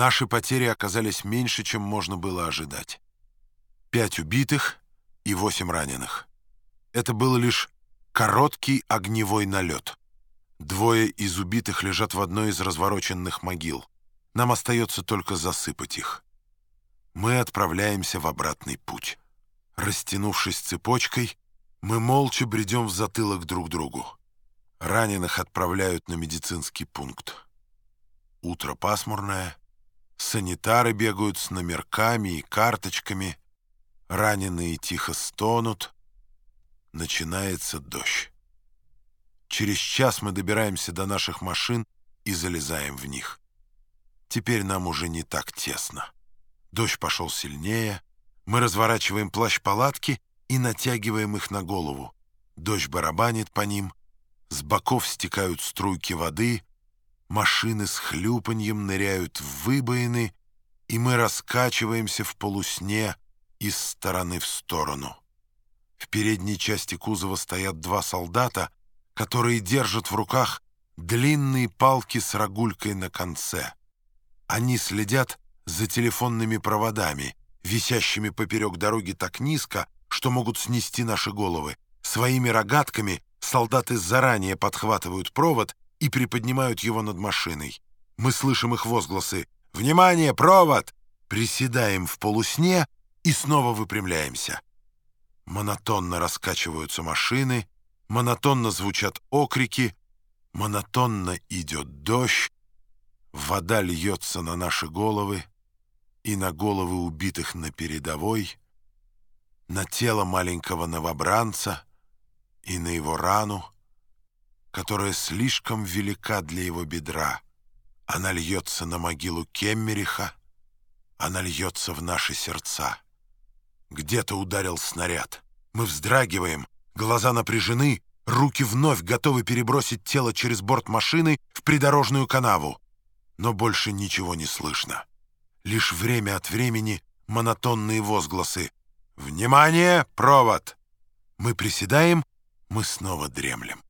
Наши потери оказались меньше, чем можно было ожидать. Пять убитых и восемь раненых. Это был лишь короткий огневой налет. Двое из убитых лежат в одной из развороченных могил. Нам остается только засыпать их. Мы отправляемся в обратный путь. Растянувшись цепочкой, мы молча бредем в затылок друг другу. Раненых отправляют на медицинский пункт. Утро пасмурное, санитары бегают с номерками и карточками, раненые тихо стонут. Начинается дождь. Через час мы добираемся до наших машин и залезаем в них. Теперь нам уже не так тесно. Дождь пошел сильнее, мы разворачиваем плащ-палатки и натягиваем их на голову. Дождь барабанит по ним, с боков стекают струйки воды, машины с хлюпаньем ныряют в выбоины, и мы раскачиваемся в полусне из стороны в сторону. В передней части кузова стоят два солдата, которые держат в руках длинные палки с рогулькой на конце. Они следят за телефонными проводами, висящими поперек дороги так низко, что могут снести наши головы. Своими рогатками солдаты заранее подхватывают провод и приподнимают его над машиной. Мы слышим их возгласы «Внимание, провод!» Приседаем в полусне и снова выпрямляемся. Монотонно раскачиваются машины, монотонно звучат окрики, монотонно идет дождь, вода льется на наши головы и на головы убитых на передовой, на тело маленького новобранца и на его рану, которая слишком велика для его бедра. Она льется на могилу Кеммериха, она льется в наши сердца. Где-то ударил снаряд. Мы вздрагиваем, глаза напряжены, руки вновь готовы перебросить тело через борт машины в придорожную канаву. Но больше ничего не слышно. Лишь время от времени монотонные возгласы «Внимание! Провод!» Мы приседаем, мы снова дремлем.